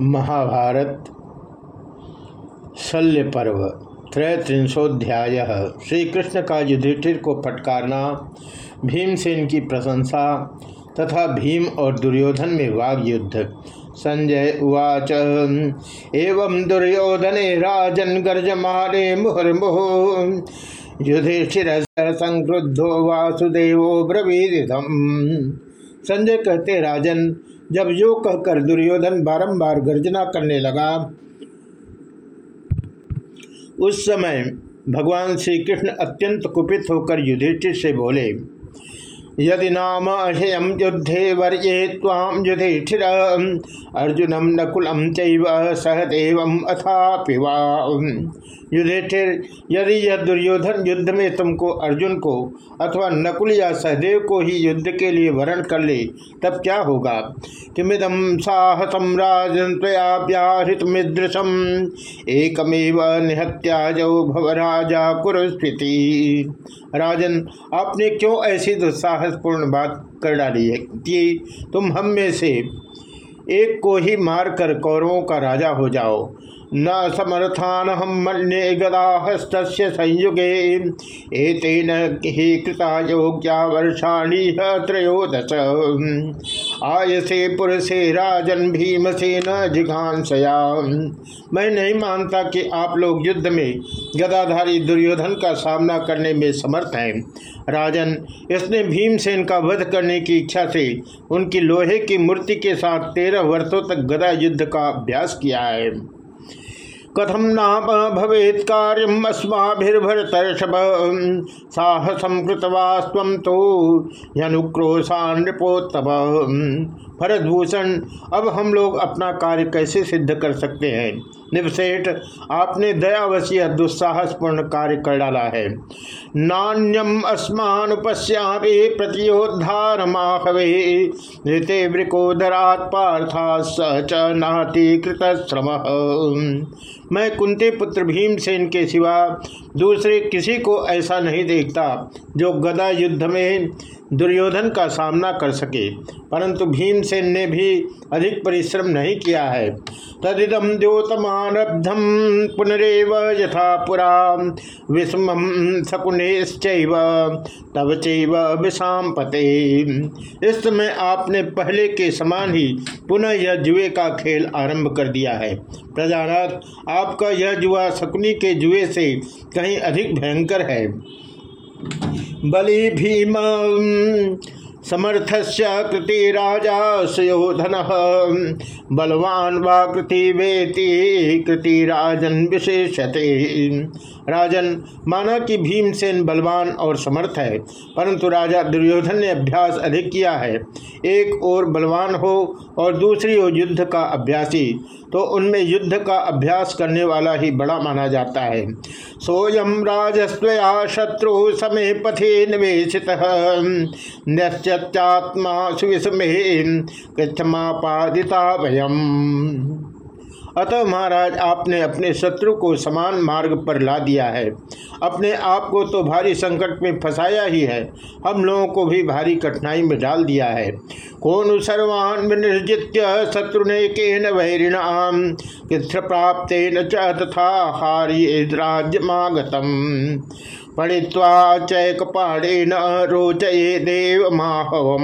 महाभारत शल्य पर्व, त्रैत्रिंशोध्याय। श्री कृष्ण का युधिष्ठिर को फटकारना, भीमसेन की प्रशंसा तथा भीम और दुर्योधन में वाग युद्ध संजय उवाच, एवं दुर्योधने राजन गर्जमाने मुहुर्मुहु। युधिष्ठिर संक्रुद्धो वासुदेवो ब्रवीदिधम संजय कहते, राजन जब यो कहकर दुर्योधन बारंबार गर्जना करने लगा। उस समय भगवान श्री कृष्ण अत्यंत कुपित होकर युधिष्ठिर से बोले, यदि नाम अहेयम युद्धे वर्ये ताम युधिष्ठिर अर्जुनम नकुलम चैव सहदेव अथा पिवा युधिष्ठिर यदि यह दुर्योधन युद्ध में तुमको, अर्जुन को, अथवा नकुल या सहदेव को ही युद्ध के लिए वरण कर ले, तब क्या होगा? किमिदम साहसम राजन व्याहृत मिदृशम। एकमेव निहत्याजौ भवराजा कुरुस्थिति राजन, आपने क्यों ऐसी दुस्साहसपूर्ण बात कर डाली है कि तुम हम में से एक को ही मारकर कौरवों का राजा हो जाओ? न समर्थान हम मन्ये गदाहस्त संयुगे। एतेन ही कृता योग्या वर्षाणी त्रयोदश। आयसे पुरुषे राजन भीमसेन जिघांसया। मैं नहीं मानता कि आप लोग युद्ध में गदाधारी दुर्योधन का सामना करने में समर्थ हैं। राजन, इसने भीमसेन का वध करने की इच्छा से उनकी लोहे की मूर्ति के साथ तेरह वर्षों तक गदा युद्ध का अभ्यास किया है। कथम नाम भवेत कार्यम अस्माभिर्भरतर्षभ। साहसम कृतवास्व तो यनुक्रोशान नृपोत्तम भरतभूषण अब हम लोग अपना कार्य कैसे सिद्ध कर सकते हैं? निवसेठ, आपने दयावशीय दुस्साहसपूर्ण कार्य कर डाला है। नान्यम अस्मानुपश्यामे प्रतियोद्धार माहवे ऋते वृकोदरात पार्था स च नाति कृत श्रम मैं कुंते पुत्र भीमसेन के सिवा दूसरे किसी को ऐसा नहीं देखता जो गदा युद्ध में दुर्योधन का सामना कर सके। परंतु भीमसेन ने भी अधिक परिश्रम नहीं किया है। तदिदम द्योतमानब्धम पुनरेव यथा पुरा विषम शकुनेश्चैव तब चैव विषाम पते इस समय आपने पहले के समान ही पुनः यह जुए का खेल आरंभ कर दिया है। प्रजानाथ आपका यह जुआ शकुनी के जुए से कहीं अधिक भयंकर है। बलि भीम समर्थस्य कृति राजा सुयोधन, बलवान वा कृति वेति, कृति राजन विशेषते राजन, माना कि भीमसेन बलवान और समर्थ है, परंतु राजा दुर्योधन ने अभ्यास अधिक किया है। एक और बलवान हो और दूसरी ओर युद्ध का अभ्यासी तो उनमें युद्ध का अभ्यास करने वाला ही बड़ा माना जाता है। सोयम राजस्वया शत्रु समय पथे निवेशित नश्चात्मा सुविस्मे कृष्णमापादिता भयम अतः महाराज, आपने अपने शत्रु को समान मार्ग पर ला दिया है। अपने आप को तो भारी संकट में फंसाया ही है। हम लोगों को भी भारी कठिनाई में डाल दिया है। कौन सर्वान निर्जित्य शत्रु ने के नैरिणाम कृष्ण प्राप्त न तथा हारी राज्यमागतम। पढ़ित्वा पाड़े न रोचये देव माहव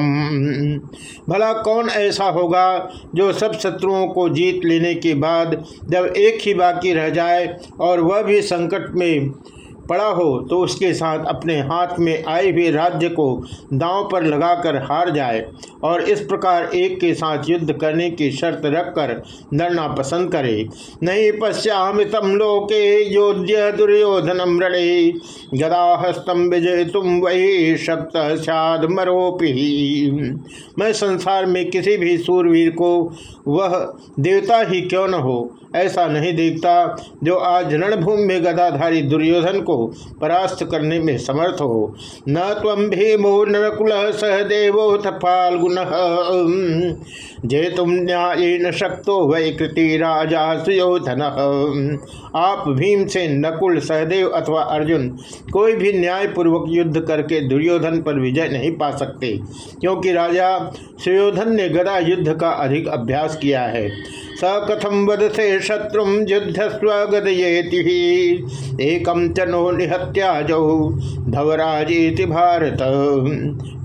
भला कौन ऐसा होगा जो सब शत्रुओं को जीत लेने के बाद जब एक ही बाकी रह जाए और वह भी संकट में पड़ा हो तो उसके साथ अपने हाथ में आए हुए राज्य को दांव पर लगाकर हार जाए और इस प्रकार एक के साथ युद्ध करने की शर्त रखकर लड़ना पसंद करे। नहीं पश्याम तम लोके योध्य दुर्योधनम रे गदाहस्तम विजय तुम वही शक्त साध मरोपी। मैं संसार में किसी भी सूरवीर को वह देवता ही क्यों न हो? ऐसा नहीं देखता जो आज रणभूमि में गदाधारी दुर्योधन को परास्त करने में समर्थ हो। न तम भीमो नकुल सहदेवो फाल्गुन। जे तुम न्याय न शक्तो वै कृति राजा सुयोधन आप भीम से नकुल, सहदेव अथवा अर्जुन कोई भी न्यायपूर्वक युद्ध करके दुर्योधन पर विजय नहीं पा सकते, क्योंकि राजा सुयोधन ने गदा युद्ध का अधिक अभ्यास किया है। स कथम वदसे शत्रु युद्ध स्वगदयेति एकम च नो निहत्याजौ, धवराजेति भारत।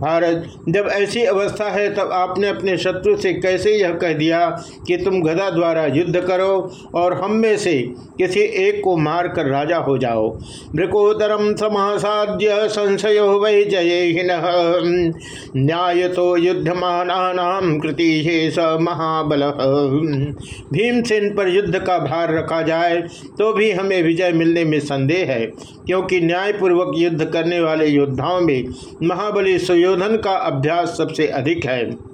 भारत, जब ऐसी अवस्था है, तब आपने अपने शत्रु से कैसे यह कह दिया कि तुम गदा द्वारा युद्ध करो और हम में से किसी एक को मार कर राजा हो जाओ। मृकोदरम समासाद्य संशय वै जय न्याय तो युद्धमान कृति स महाबल। भीमसेन पर युद्ध का भार रखा जाए तो भी हमें विजय मिलने में संदेह है, क्योंकि न्यायपूर्वक युद्ध करने वाले योद्धाओं में महाबली सुयोधन का अभ्यास सबसे अधिक है।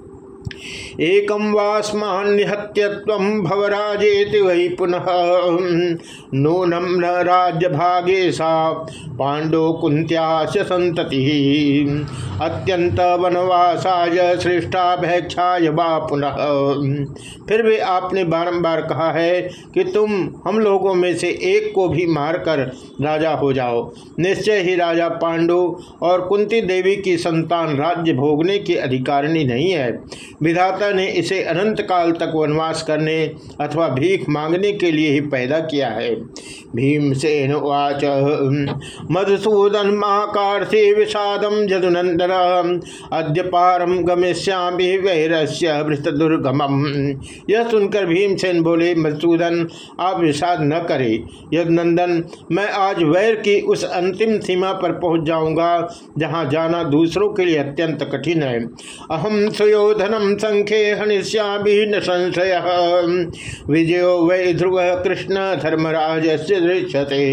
एकम वास्मान्यहत्यत्व भवराजेति वही पुनः। नूनम न राज्य भागे सा पांडो कुंत्याश संतति अत्यंत वनवासाय श्रेष्ठाभेक्षाय वा पुनः। फिर भी आपने बारंबार कहा है कि तुम हम लोगों में से एक को भी मारकर राजा हो जाओ। निश्चय ही राजा पांडु और कुंती देवी की संतान राज्य भोगने की अधिकारिणी नहीं है। विधाता ने इसे अनंत काल तक वनवास करने अथवा भीख मांगने के लिए ही पैदा किया है। भीमसेन उवाच, मधुसूदन महाकार्थी विषादम जदुनंदन, अद्य पारम गमिष्यामि वैरस्य भृत दुर्गम यह सुनकर भीमसेन बोले, मधुसूदन, आप विषाद न करें। यदनंदन, मैं आज वैर की उस अंतिम सीमा पर पहुँच जाऊँगा, जहाँ जाना दूसरों के लिए अत्यंत कठिन है। अहम सुयोधनम संख्ये हनिष्या न संशय विजयो वै ध्रुव कृष्ण धर्मराज से दृश्यते।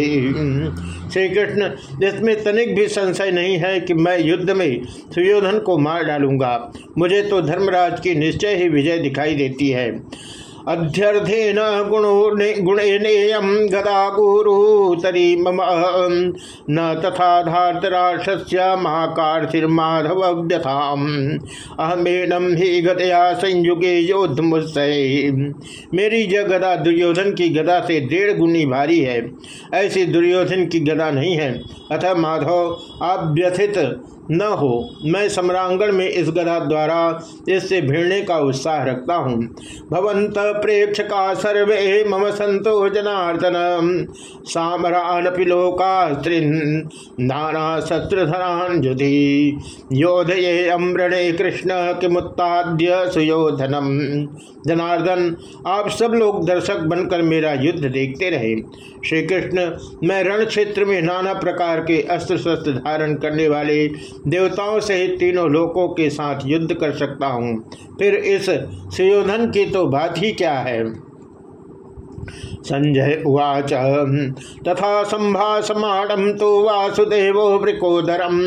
श्री कृष्ण जिसमें तनिक भी संशय नहीं है कि मैं युद्ध में सुयोधन को मार डालूँगा। मुझे तो धर्मराज की निश्चय ही विजय दिखाई देती है। अध्यर्थेन गुणेनेयम गदा गुरुतरी मम न तथा व्यथाम अहमेनम ही गदया संयुगे योद्ध मेरी जय गदा दुर्योधन की गदा से डेढ़ गुनी भारी है। ऐसी दुर्योधन की गदा नहीं है। अतः माधव, आप व्यथित न हो, मैं सम्रांगण में इस गदा द्वारा इससे भिड़ने का उत्साह रखता हूँ। भवंत प्रेक्षका सर्वे मम संतो जनार्दन। सामरान पिलोका नाना शस्त्रधरान युधि योधये अम्रणे कृष्ण किमुत्ताद्य सुयोधनम। जनार्दन, आप सब लोग दर्शक बनकर मेरा युद्ध देखते रहे। श्री कृष्ण मैं रण क्षेत्र में नाना प्रकार के अस्त्र शस्त्र धारण करने वाले देवताओं सहित तीनों लोकों के साथ युद्ध कर सकता हूँ। फिर इस सुयोधन की तो बात ही क्या है? संजय उवाच। तथा संभाषमाणम तो वासुदेव वृकोदरम।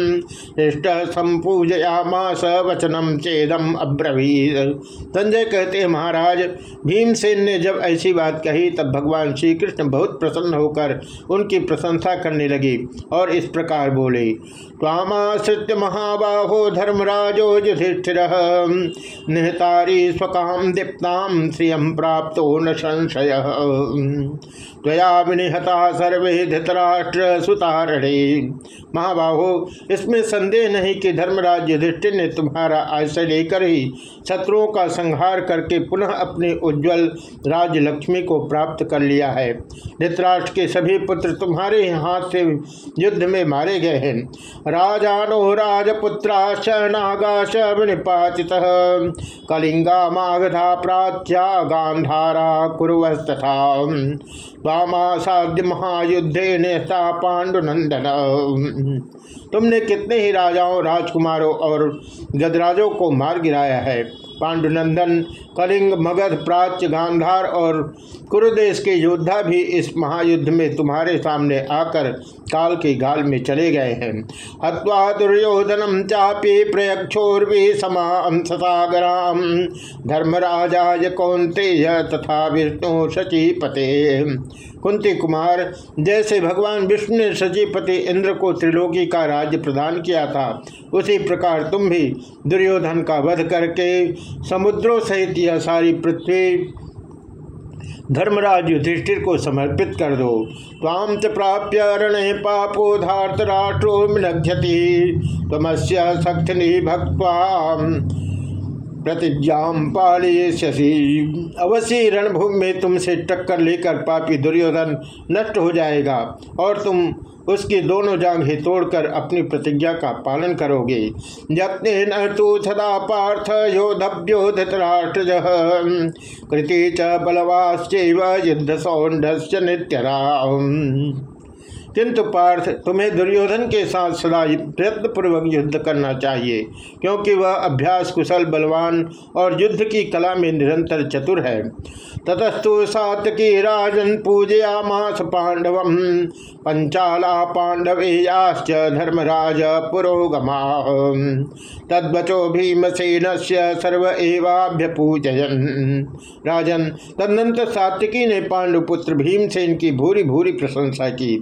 हृष्ट संपूजयामास वचनम चेदम अब्रवीर संजय कहते, महाराज, भीमसेन ने जब ऐसी बात कही, तब भगवान श्री कृष्ण बहुत प्रसन्न होकर उनकी प्रशंसा करने लगे और इस प्रकार बोले तामाश्रित महाबाहो धर्मराजो युधिष्ठिर। निहतारी स्वकाम दीप्ताम श्रियम प्राप्त न संशय। त्वया विनिहता सर्वे धृतराष्ट्र सुतारणे महाबाहो, इसमें संदेह नहीं कि धर्मराज युधिष्ठिर ने तुम्हारा आश्रय लेकर ही शत्रुओं का संहार करके पुनः अपने उज्जवल राज लक्ष्मी को प्राप्त कर लिया है। धृतराष्ट्र के सभी पुत्र तुम्हारे हाथ से युद्ध में मारे गए हैं। राजानो राजपुत्राश नागाश विनिपाति कलिंगा मागधा प्राच्या गांधारा कुरस्तथा वामासाध्य महायुद्धे नेता पांडुनंदन। तुमने कितने ही राजाओं, राजकुमारों और गदराजों को मार गिराया है। पांडुनंदन, कलिंग, मगध, प्राच्य, गांधार और कुरुदेश के योद्धा भी इस महायुद्ध में तुम्हारे सामने आकर काल के गाल में चले गए हैं। हत्वा दुर्योधनम चापी प्रयक्षोर्वी समागराम धर्मराजा कौंते तथा विष्णु शचीपते। कुंती कुमार, जैसे भगवान विष्णु ने सचिपति इंद्र को त्रिलोकी का राज्य प्रदान किया था, उसी प्रकार तुम भी दुर्योधन का वध करके समुद्रों सहित यह सारी पृथ्वी धर्मराज युधिष्ठिर को समर्पित कर दो। ताम च प्राप्य रणे पापो धार्त राष्ट्रो मिलक्षति तमस्य शक्ति भक्वा प्रतिज्ञा पालयसी अवश्य रणभूमि में तुमसे टक्कर लेकर पापी दुर्योधन नष्ट हो जाएगा और तुम उसकी दोनों जांघें तोड़कर अपनी प्रतिज्ञा का पालन करोगे। यत्न तो सदा पार्थ योधभ्यो धतराष्ट्रज कृति च बलवाश्च युद्ध सौंडस्य नित्यरा किंतु पार्थ, तुम्हें दुर्योधन के साथ सदा प्रयत्न पूर्वक युद्ध करना चाहिए, क्योंकि वह अभ्यास कुशल, बलवान और युद्ध की कला में निरंतर चतुर है। ततस्तु सातकी राजन पूजयामास पांडव पंचाला पांडवेयाश्च धर्मराज पुरोगमा। तद्वचो भीमसेन से सर्व एवाभ्य पूजयन राजन, तदनंतर सात्विकी ने पांडुपुत्र भीमसेन की भूरी भूरी प्रशंसा की।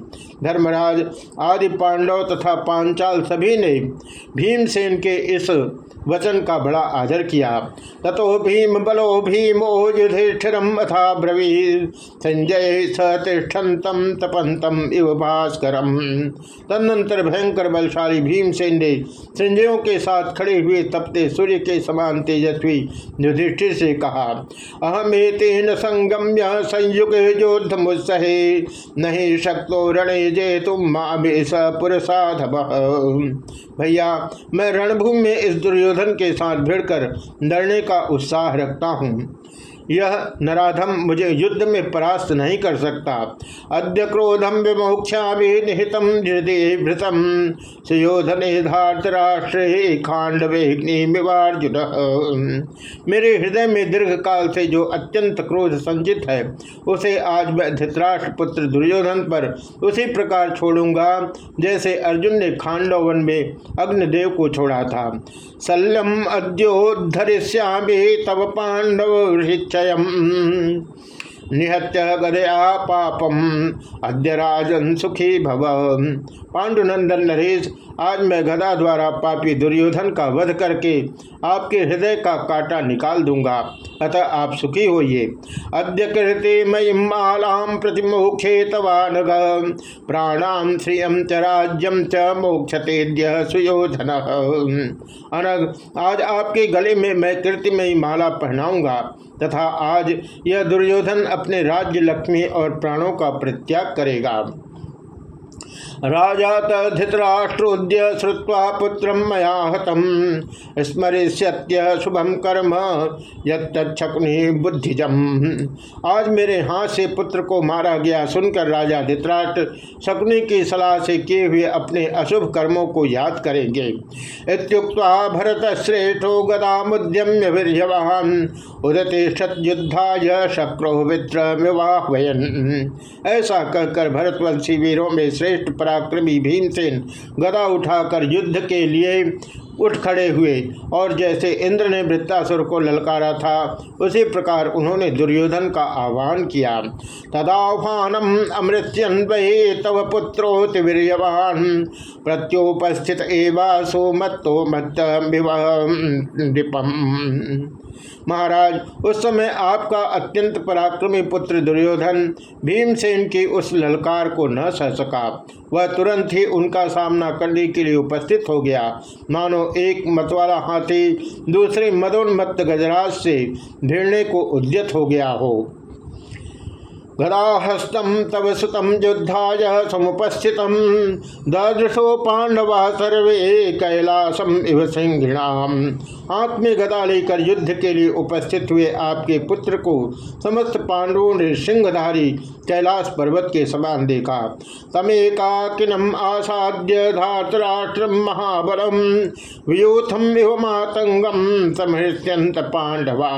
धर्मराज आदि पांडव तथा पांचाल सभी ने भीमसेन के इस वचन का बड़ा आदर किया। ततो भीम बलो भीमो युधिष्ठिरम अथा ब्रवी संजय सतिष्ठतम तपंतम इव भास्करम। तदनंतर भयंकर बलशाली भीमसेन ने संजयों के साथ खड़े हुए तपते सूर्य के समान तेजस्वी युधिष्ठिर से कहा अहमेतेन संगम्य संयुग योद्ध मुत्सहे नहीं शक्तो रणे जे तुम मामेश पुरसाधव। भैया, मैं रणभूमि में इस दुर्योधन के साथ भिड़कर लड़ने का उत्साह रखता हूँ। यह नराधम मुझे युद्ध में परास्त नहीं कर सकता। अद्य क्रोधम विमोक्षा भी निहितम हृदय भृतम सुयोधने धातराष्ट्र खांडवेग्निवार्जुन मेरे हृदय में दीर्घ काल से जो अत्यंत क्रोध संचित है, उसे आज मैं धृतराष्ट्र पुत्र दुर्योधन पर उसी प्रकार छोड़ूँगा, जैसे अर्जुन ने खांडवन में अग्निदेव को छोड़ा था। शल्यम अद्योधरिष्यामी तव पांडव निश्चय निहत्य गदया पापम। अद्य राजन सुखी भव। पांडुनंदन नरेश, आज मैं गदा द्वारा पापी दुर्योधन का वध करके आपके हृदय का कांटा निकाल दूँगा। अतः आप सुखी होइए। अद्य कृते महिमालाम प्रतिमोक्षे तवानग। प्राणाम श्रियम च राज्यम च मोक्षते सुयोधन। अनग, आज आपके गले में मैं कृतिमयी माला पहनाऊँगा। तथा आज यह दुर्योधन अपने राज्य लक्ष्मी और प्राणों का परित्याग करेगा। राजा तधितराष्ट्रोद्य श्रुवा पुत्र मया हतम। स्मरिष्यत्य शुभम कर्म यकुनि बुद्धिजम। आज मेरे हाथ से पुत्र को मारा गया सुनकर राजा धित्राष्ट्र शकुनि की सलाह से किए हुए अपने अशुभ कर्मों को याद करेंगे। इतुक्ता भरत श्रेष्ठो गदा मुद्यम्य वीरवान उदतिष्ठत युद्धाय शक्रो विद्रवाहयन ऐसा कहकर भरतवंशी वीरों में श्रेष्ठ पराक्रमी भीमसेन गदा उठाकर युद्ध के लिए उठ खड़े हुए। और जैसे इंद्र ने वृत्तासुर को ललकारा था, उसी प्रकार उन्होंने दुर्योधन का आह्वान किया। तदाह्वानम अमृत्यन तव पुत्रोति वीरवान प्रत्योपस्थित एवासो मत्तो मत महाराज, उस समय आपका अत्यंत पराक्रमी पुत्र दुर्योधन भीमसेन की उस ललकार को न सह सका। वह तुरंत ही उनका सामना करने के लिए उपस्थित हो गया। मानो एक मतवाला हाथी दूसरे मदोन्मत्त गजराज से भिड़ने को उद्यत हो गया हो। गदाहस्तम तव सुतम युद्धाय समुपस्थित। ददृशो पांडवा सर्वे कैलासम इव सिंहिणाम। हाथ में गदा लेकर युद्ध के लिए उपस्थित हुए आपके पुत्र को समस्त पांडवों ने सिंहधारी कैलाश पर्वत के समान देखा। तमेकाकिनम आसाद्य धातराष्ट्र महाबलम, व्यूथम इव मातंगम समृत्यंत पांडवा।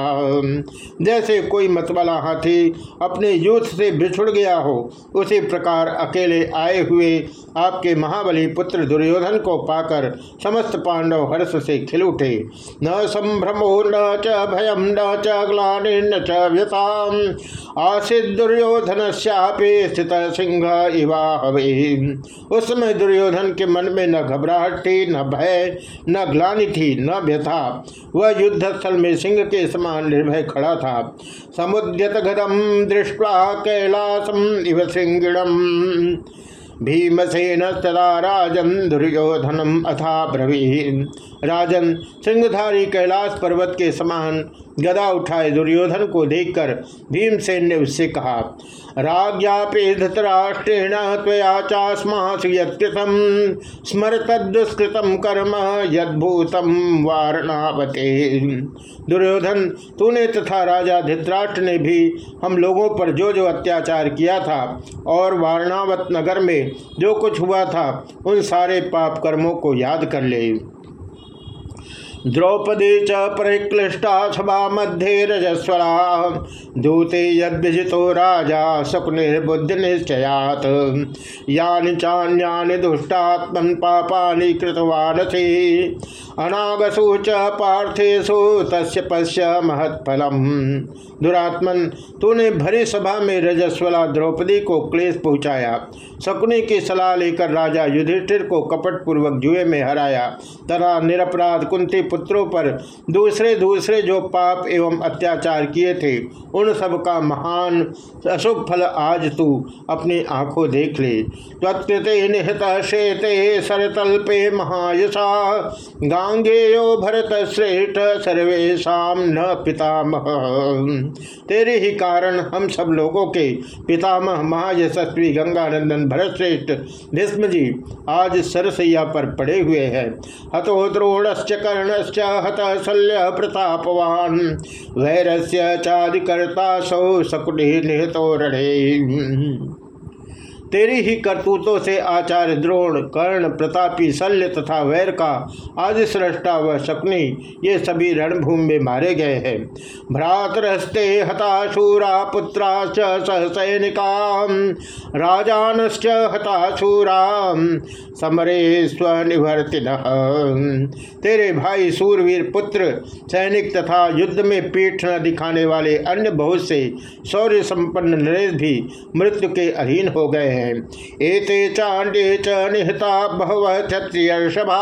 जैसे कोई मतवाला हाथी अपने यूथ से बिछुड़ गया हो। उसी प्रकार अकेले आए हुए आपके महाबली पुत्र दुर्योधन को पाकर समस्त पांडव हर्ष से खिल उठे। न संभ्रमो न च भयम न च ग्लानि न च व्यताम आसित दुर्योधन श्यापे स्थित सिंह इवा हवे। दुर्योधन के मन में न घबराहट थी, न भय, न ग्लानि थी, न व्यथा। वह युद्ध स्थल में सिंह के समान निर्भय खड़ा था। समुद्यत गदम दृष्टवा कैलासम इव सिंगिणम। भीमसेन तदा राजन दुर्योधनम अथा ब्रवी राजन सिंहधारी कैलाश पर्वत के समान गदा उठाए दुर्योधन को देखकर भीमसेन ने उससे कहा राज्ञापे धृतराष्ट्रेण त्वया चास्मासु स्मर तदुष्कृतम कर्म यद्भूतम वारणावते दुर्योधन, तूने तथा राजा धृतराष्ट्र ने भी हम लोगों पर जो जो अत्याचार किया था और वारणावत नगर में जो कुछ हुआ था, उन सारे पाप कर्मों को याद कर ले। द्रौपदी च परिक्लिष्टा सभा मध्ये रजस्वरा। दूते यदिजितो राजा शकुनिर्बुद्धि निश्चयात यानि चान्यानि दुष्टात्मन पापानि कृतवानसि। अनागसु च पार्थेशु तस्य पश्य महत्फलम। दुरात्मन, तूने भरी सभा में रजस्वला द्रौपदी को क्लेश पहुँचाया। शकुनी की सलाह लेकर राजा युधिष्ठिर को कपट पूर्वक जुए में हराया। तथा निरपराध कुंती पुत्रों पर दूसरे दूसरे जो पाप एवं अत्याचार किए थे, उन सब का महान अशुभ फल आज तू अपनी आँखों देख ले। तत्कृते शेते सरतल्पे महायशा, गांगेयो भरत श्रेष्ठ सर्वेशा न पितामह। तेरे ही कारण हम सब लोगों के पितामह महायशस्वी गंगानंदन भरत श्रेष्ठ भीष्म आज सरसैया पर पड़े हुए हैं। हतो द्रोणश्च कर्णश्च हत शल्य प्रतापवान। वैरस्य चादिकर्ता सौ सकुटी निहतो रणे। तेरी ही करतूतों से आचार्य द्रोण, कर्ण, प्रतापी, शल्य तथा वैर का आदि सृष्टा व शकुनी, ये सभी रणभूमि में मारे गए हैं। भ्रातरस्ते हताशूरा पुत्रा सहसैनिका राजानश्च हताशूरा समरे स्वनिवर्तिन। तेरे भाई सूरवीर पुत्र, सैनिक तथा युद्ध में पीठ न दिखाने वाले अन्य बहुत से शौर्य संपन्न नरेश भी मृत्यु के अधीन हो गए हैं। एते चांडे च निहता बहव क्षत्रिय सभा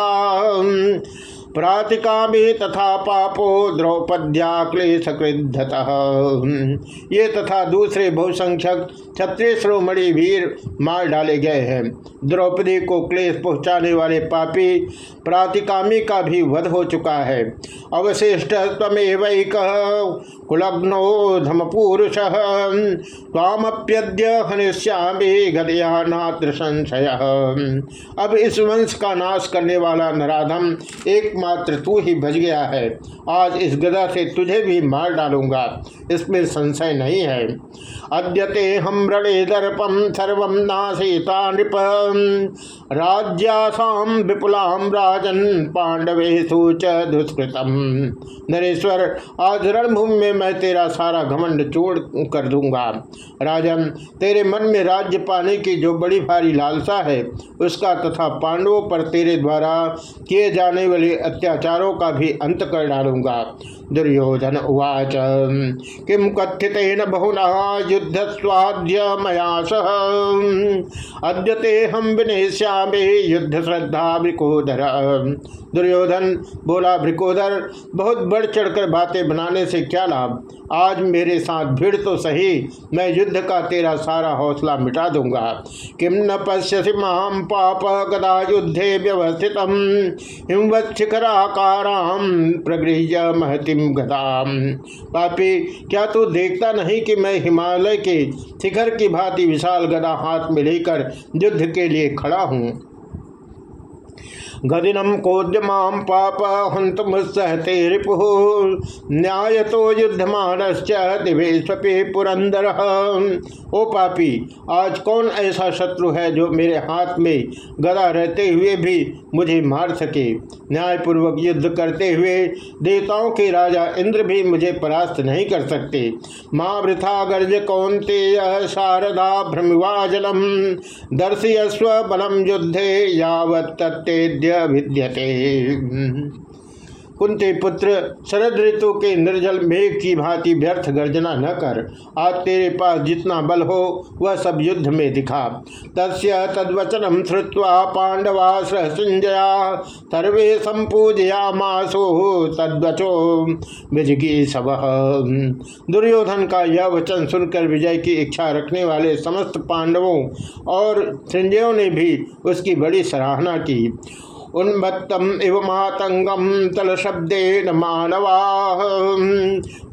प्रातिकामी तथा पापो द्रौपद्या क्लेशकृत ये तथा दूसरे बहुसंख्यक क्षत्रिय श्रोमणि वीर मार डाले गए हैं। द्रौपदी को क्लेश पहुँचाने वाले पापी प्रातिकामी का भी वध हो चुका है। अवशिष्ट तमेव कुलग्नो धमपुरुष तामप्यद्य हनिष्यामी गदया नात्र संशय अब इस वंश का नाश करने वाला नराधम एकमात्र तू ही बच गया है। आज इस गदा से तुझे भी मार डालूँगा। इसमें संशय नहीं है। अद्यते हम रणे दर्पम सर्व नाशीता नृप राज्यासाम विपुलाम राजन पांडवे च दुष्कृतम। नरेश्वर, आज रणभूमि में मैं तेरा सारा घमंड चोड़ कर दूँगा। राजन, तेरे मन में राज्य पाने की जो बड़ी भारी लालसा है, उसका तथा पांडवों पर तेरे द्वारा किए जाने वाले अत्याचारों का भी अंत कर डालूँगा। दुर्योधन उवाच किम कथित बहुना युद्ध स्वाद्य मया सह? अद्यते हम विनेश्यामे युद्ध श्रद्धा ब्रिकोधर दुर्योधन बोला ब्रिकोधर बहुत बढ़ चढ़कर बातें बनाने से क्या लाभ? आज मेरे साथ भीड़ तो सही, मैं युद्ध का तेरा सारा हौसला मिटा दूँगा। किम न पश्यसि माम पाप गदा युद्धे व्यवस्थित हिमवत शिखराकाराम प्रगृह्य महतिम गदाम पापी, क्या तू देखता नहीं कि मैं हिमालय के शिखर की भांति विशाल गदा हाथ में लेकर युद्ध के लिए खड़ा हूँ? गदिनम कोद्यमाम पाप हंत मुसहते रिपु न्याय तो युद्धमान दिवेशपे पुरंदर ओ पापी, आज कौन ऐसा शत्रु है जो मेरे हाथ में गदा रहते हुए भी मुझे मार सके? न्यायपूर्वक युद्ध करते हुए देवताओं के राजा इंद्र भी मुझे परास्त नहीं कर सकते। माँ वृथा गर्ज कौनते शारदा भ्रमिवाजलम दर्शयस्व बलम युद्धे यावत विद्यते कुंती पुत्र, शरद ऋतु के निर्जल मेघ की भांति व्यर्थ गर्जना न कर। आज तेरे पास जितना बल हो, वह सब युद्ध में दिखा। तस्य तद्वचनम श्रुवा पांडवा सहसंजया, सर्वे संपूजया मासो तद्वचो विजगी सब दुर्योधन का यह वचन सुनकर विजय की इच्छा रखने वाले समस्त पांडवों और संजयों ने भी उसकी बड़ी सराहना की। उन्मत्तम इव मातंगम तल शब्दे मानवा।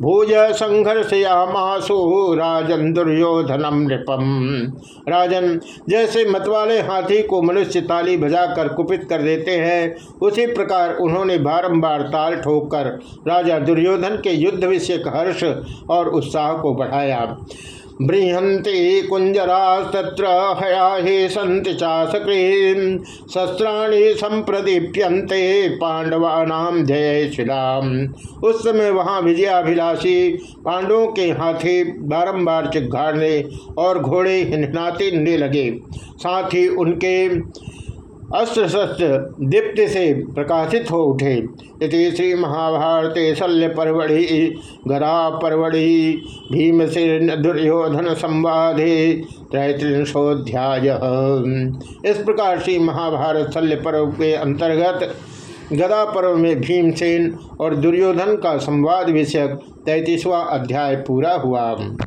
भूज संघर्षयामासु राजन दुर्योधनम नृपम। राजन, जैसे मतवाले हाथी को मनुष्य ताली बजाकर कुपित कर देते हैं, उसी प्रकार उन्होंने बारंबार ताल ठोककर राजा दुर्योधन के युद्ध विषय हर्ष और उत्साह को बढ़ाया। बृहंति कुंजरास्तत्र हया हे सन्ति शस्त्राणी शस्त्राणि संप्रदीप्यन्ते पांडवानाम जय श्रीराम। उस समय वहाँ विजयाभिलाषी पांडवों के हाथी बारंबार चिघाड़ने और घोड़े हिन्नाते लगे। साथ ही उनके अस्त्र शस्त्र दीप्ति से प्रकाशित हो उठे। इति श्री महाभारत शल्य परवढ़ि गरा परवढ़ि भीमसेन दुर्योधन संवादे त्रैत्रिंशोध्याय इस प्रकार श्री महाभारत शल्य पर्व के अंतर्गत गदा पर्व में भीमसेन और दुर्योधन का संवाद विषयक तैतीसवां अध्याय पूरा हुआ।